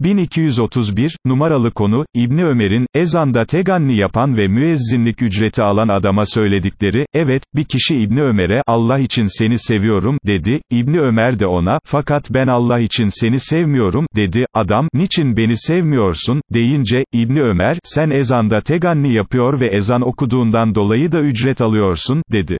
1231, numaralı konu, İbni Ömer'in, ezanda teganni yapan ve müezzinlik ücreti alan adama söyledikleri, evet, bir kişi İbni Ömer'e, Allah için seni seviyorum, dedi, İbni Ömer de ona, fakat ben Allah için seni sevmiyorum, dedi, adam, niçin beni sevmiyorsun, deyince, İbni Ömer, sen ezanda teganni yapıyor ve ezan okuduğundan dolayı da ücret alıyorsun, dedi.